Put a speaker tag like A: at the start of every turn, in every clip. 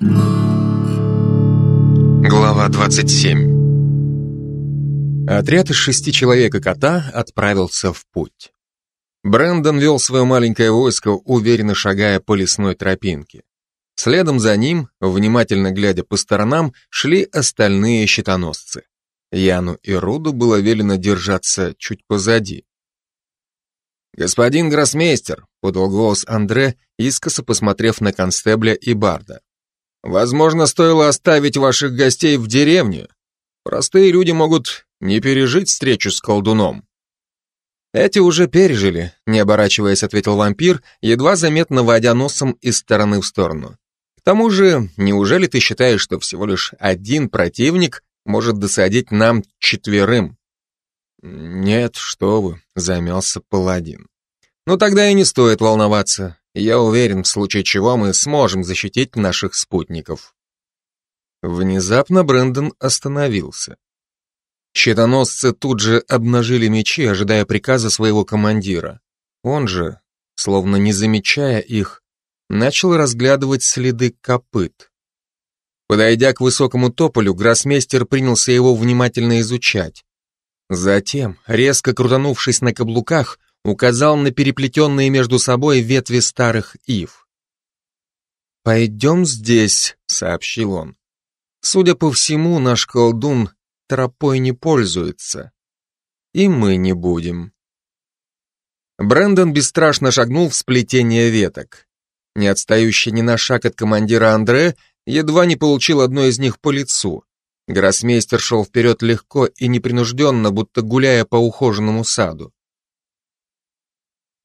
A: Глава 27 Отряд из шести человек и кота отправился в путь. Брэндон вел свое маленькое войско, уверенно шагая по лесной тропинке. Следом за ним, внимательно глядя по сторонам, шли остальные щитоносцы. Яну и Руду было велено держаться чуть позади. «Господин гроссмейстер», — подал голос Андре, искоса посмотрев на констебля и барда. «Возможно, стоило оставить ваших гостей в деревне. Простые люди могут не пережить встречу с колдуном». «Эти уже пережили», — не оборачиваясь, ответил вампир, едва заметно водя носом из стороны в сторону. «К тому же, неужели ты считаешь, что всего лишь один противник может досадить нам четверым?» «Нет, что вы», — замялся паладин. «Ну тогда и не стоит волноваться. Я уверен, в случае чего мы сможем защитить наших спутников». Внезапно Брэндон остановился. Щитоносцы тут же обнажили мечи, ожидая приказа своего командира. Он же, словно не замечая их, начал разглядывать следы копыт. Подойдя к высокому тополю, гроссмейстер принялся его внимательно изучать. Затем, резко крутанувшись на каблуках, указал на переплетенные между собой ветви старых ив. «Пойдем здесь», — сообщил он. «Судя по всему, наш колдун тропой не пользуется. И мы не будем». Брэндон бесстрашно шагнул в сплетение веток. Не отстающий ни на шаг от командира Андре, едва не получил одно из них по лицу. Гроссмейстер шел вперед легко и непринужденно, будто гуляя по ухоженному саду.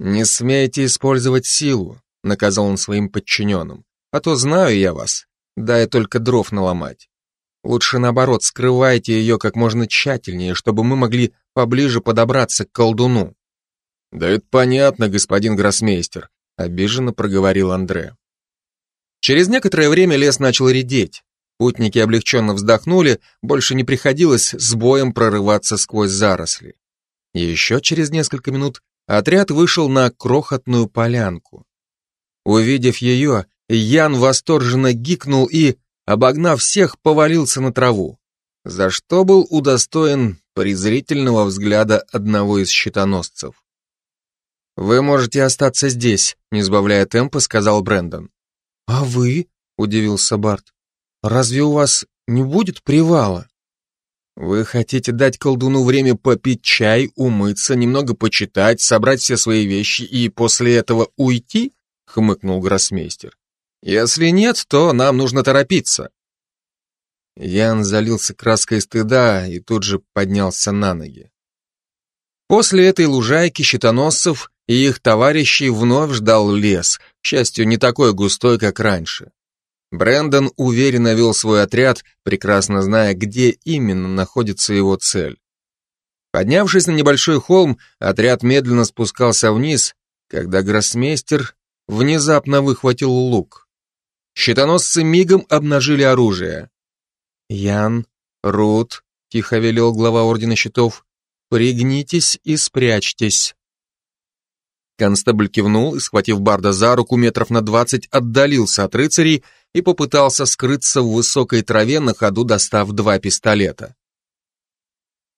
A: «Не смейте использовать силу», — наказал он своим подчиненным, «а то знаю я вас, дай только дров наломать. Лучше наоборот, скрывайте ее как можно тщательнее, чтобы мы могли поближе подобраться к колдуну». «Да это понятно, господин гроссмейстер», — обиженно проговорил Андре. Через некоторое время лес начал редеть. Путники облегченно вздохнули, больше не приходилось с боем прорываться сквозь заросли. Еще через несколько минут отряд вышел на крохотную полянку. Увидев ее, Ян восторженно гикнул и, обогнав всех, повалился на траву, за что был удостоен презрительного взгляда одного из щитоносцев. «Вы можете остаться здесь», — не сбавляя темпа, сказал Брэндон. «А вы?» — удивился Барт. «Разве у вас не будет привала?» «Вы хотите дать колдуну время попить чай, умыться, немного почитать, собрать все свои вещи и после этого уйти?» — хмыкнул гроссмейстер. «Если нет, то нам нужно торопиться». Ян залился краской стыда и тут же поднялся на ноги. После этой лужайки щитоносцев и их товарищей вновь ждал лес, к счастью, не такой густой, как раньше. Брендон уверенно вел свой отряд, прекрасно зная, где именно находится его цель. Поднявшись на небольшой холм, отряд медленно спускался вниз, когда гроссмейстер внезапно выхватил лук. Щитоносцы мигом обнажили оружие. «Ян, Рут», — тихо велел глава Ордена Щитов, — «пригнитесь и спрячьтесь». Констебль кивнул и, схватив Барда за руку метров на двадцать, отдалился от рыцарей и попытался скрыться в высокой траве, на ходу достав два пистолета.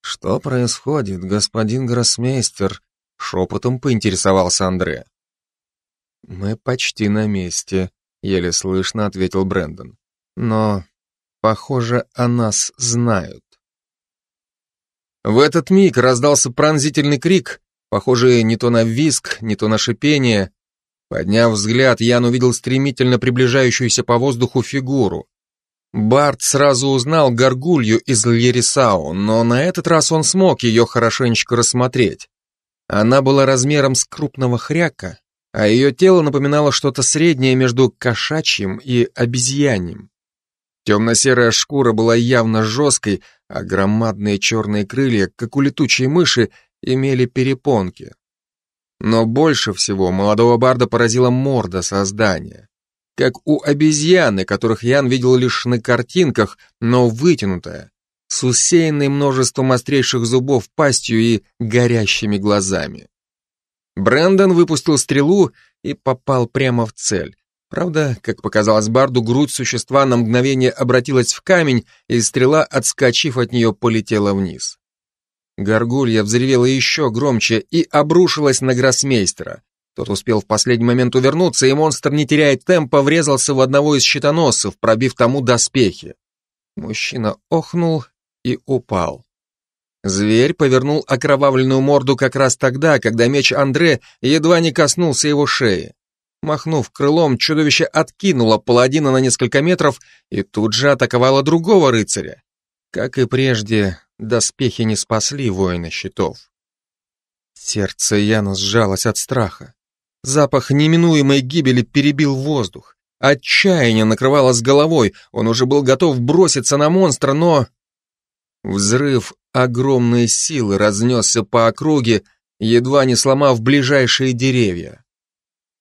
A: «Что происходит, господин гроссмейстер?» — шепотом поинтересовался Андре. «Мы почти на месте», — еле слышно ответил Брэндон. «Но, похоже, о нас знают». В этот миг раздался пронзительный крик, похожий не то на визг, не то на шипение, Подняв взгляд, Ян увидел стремительно приближающуюся по воздуху фигуру. Барт сразу узнал горгулью из Льерисау, но на этот раз он смог ее хорошенечко рассмотреть. Она была размером с крупного хряка, а ее тело напоминало что-то среднее между кошачьим и обезьяньим. Темно-серая шкура была явно жесткой, а громадные черные крылья, как у летучей мыши, имели перепонки. Но больше всего молодого барда поразила морда создания. Как у обезьяны, которых Ян видел лишь на картинках, но вытянутая, с усеянной множеством острейших зубов пастью и горящими глазами. Брэндон выпустил стрелу и попал прямо в цель. Правда, как показалось Барду, грудь существа на мгновение обратилась в камень, и стрела, отскочив от нее, полетела вниз. Горгулья взревела еще громче и обрушилась на гроссмейстера. Тот успел в последний момент увернуться, и монстр, не теряя темпа, врезался в одного из щитоносцев, пробив тому доспехи. Мужчина охнул и упал. Зверь повернул окровавленную морду как раз тогда, когда меч Андре едва не коснулся его шеи. Махнув крылом, чудовище откинуло паладина на несколько метров и тут же атаковало другого рыцаря. Как и прежде, доспехи не спасли воина щитов. Сердце Яна сжалось от страха. Запах неминуемой гибели перебил воздух. Отчаяние накрывало с головой, он уже был готов броситься на монстра, но... Взрыв огромной силы разнесся по округе, едва не сломав ближайшие деревья.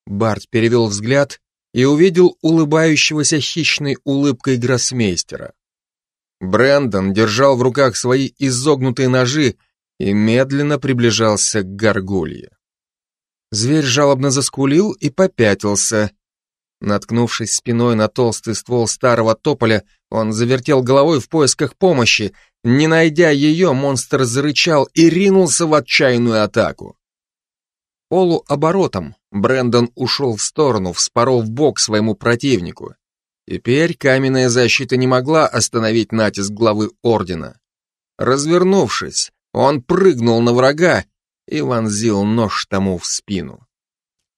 A: Барт перевел взгляд и увидел улыбающегося хищной улыбкой гроссмейстера. Брэндон держал в руках свои изогнутые ножи и медленно приближался к горгулье. Зверь жалобно заскулил и попятился. Наткнувшись спиной на толстый ствол старого тополя, он завертел головой в поисках помощи. Не найдя ее, монстр зарычал и ринулся в отчаянную атаку. Полуоборотом Брэндон ушел в сторону, вспоров бок своему противнику. Теперь каменная защита не могла остановить натиск главы Ордена. Развернувшись, он прыгнул на врага и вонзил нож тому в спину.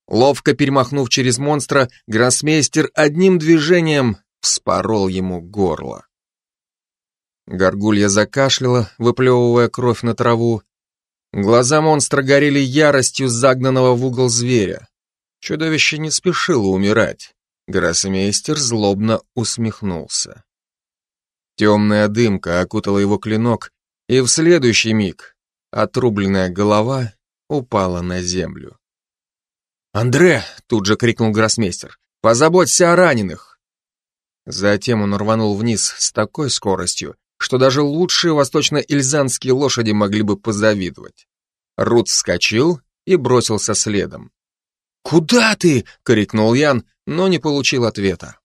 A: Ловко перемахнув через монстра, гроссмейстер одним движением вспорол ему горло. Горгулья закашляла, выплевывая кровь на траву. Глаза монстра горели яростью загнанного в угол зверя. Чудовище не спешило умирать. Гроссмейстер злобно усмехнулся. Темная дымка окутала его клинок, и в следующий миг Отрубленная голова упала на землю. «Андре!» — тут же крикнул гроссмейстер. «Позаботься о раненых!» Затем он рванул вниз с такой скоростью, что даже лучшие восточно-ильзанские лошади могли бы позавидовать. Рут вскочил и бросился следом. «Куда ты?» — крикнул Ян, но не получил ответа.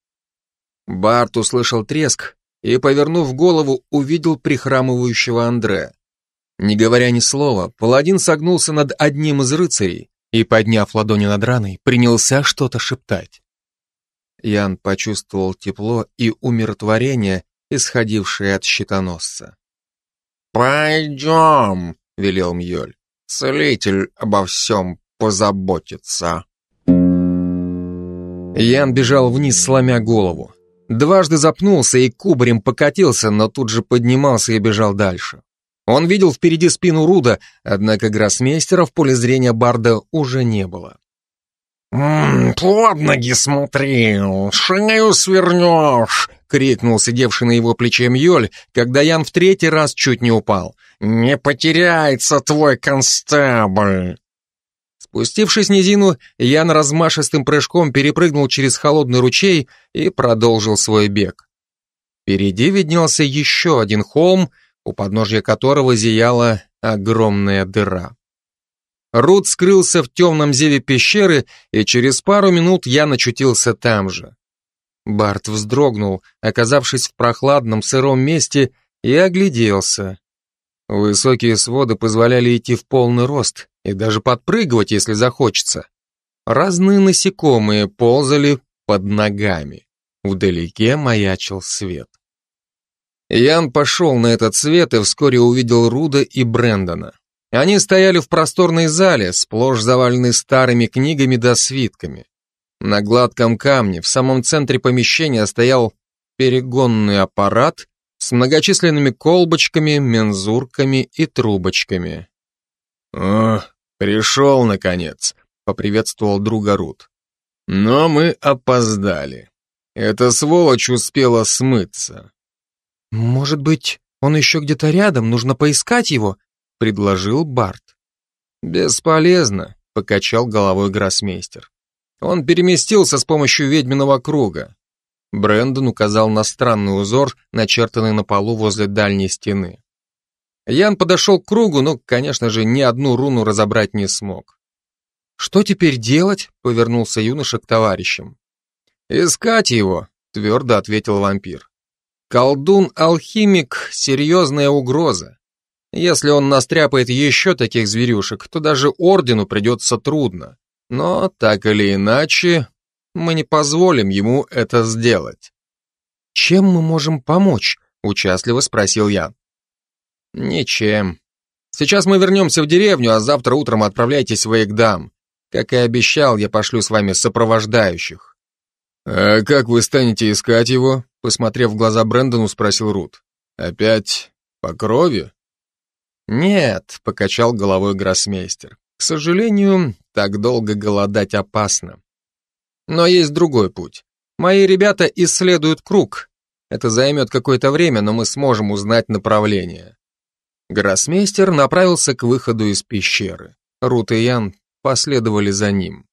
A: Барт услышал треск и, повернув голову, увидел прихрамывающего Андре. Не говоря ни слова, паладин согнулся над одним из рыцарей и, подняв ладони над раной, принялся что-то шептать. Ян почувствовал тепло и умиротворение, исходившее от щитоносца. «Пойдем», — велел Мьёль, — «целитель обо всем позаботится». Ян бежал вниз, сломя голову. Дважды запнулся и кубарем покатился, но тут же поднимался и бежал дальше. Он видел впереди спину Руда, однако гроссмейстера в поле зрения Барда уже не было. «М -м, «Под ноги смотри, шею свернешь!» — крикнул сидевший на его плече Мьёль, когда Ян в третий раз чуть не упал. «Не потеряется твой констебль!» Спустившись низину, Ян размашистым прыжком перепрыгнул через холодный ручей и продолжил свой бег. Впереди виднелся еще один холм, у подножья которого зияла огромная дыра. Рут скрылся в темном зеве пещеры, и через пару минут я начутился там же. Барт вздрогнул, оказавшись в прохладном сыром месте, и огляделся. Высокие своды позволяли идти в полный рост и даже подпрыгивать, если захочется. Разные насекомые ползали под ногами. Вдалеке маячил свет. Ян пошел на этот свет и вскоре увидел Руда и Брэндона. Они стояли в просторной зале, сплошь заваленной старыми книгами да свитками. На гладком камне в самом центре помещения стоял перегонный аппарат с многочисленными колбочками, мензурками и трубочками. «О, пришел, наконец», — поприветствовал друга Рут. «Но мы опоздали. Эта сволочь успела смыться.
B: «Может быть, он еще где-то рядом, нужно поискать его?» — предложил Барт.
A: «Бесполезно», — покачал головой гроссмейстер. «Он переместился с помощью ведьминого круга». Брэндон указал на странный узор, начертанный на полу возле дальней стены. Ян подошел к кругу, но, конечно же, ни одну руну разобрать не смог.
B: «Что теперь делать?» — повернулся юноша к товарищам.
A: «Искать его», — твердо ответил вампир. «Колдун-алхимик — серьезная угроза. Если он настряпает еще таких зверюшек, то даже ордену придется трудно. Но, так или иначе, мы не позволим ему это сделать».
B: «Чем мы можем помочь?» — участливо спросил я.
A: «Ничем. Сейчас мы вернемся в деревню, а завтра утром отправляйтесь в Эйкдам. Как и обещал, я пошлю с вами сопровождающих». «А как вы станете искать его?» Посмотрев в глаза Брэндону, спросил Рут. «Опять по крови?»
B: «Нет», — покачал головой гроссмейстер. «К сожалению, так долго голодать опасно. Но есть другой путь. Мои ребята исследуют круг. Это займет какое-то время, но мы сможем узнать направление». Гроссмейстер направился к выходу из пещеры. Рут и Ян последовали за ним.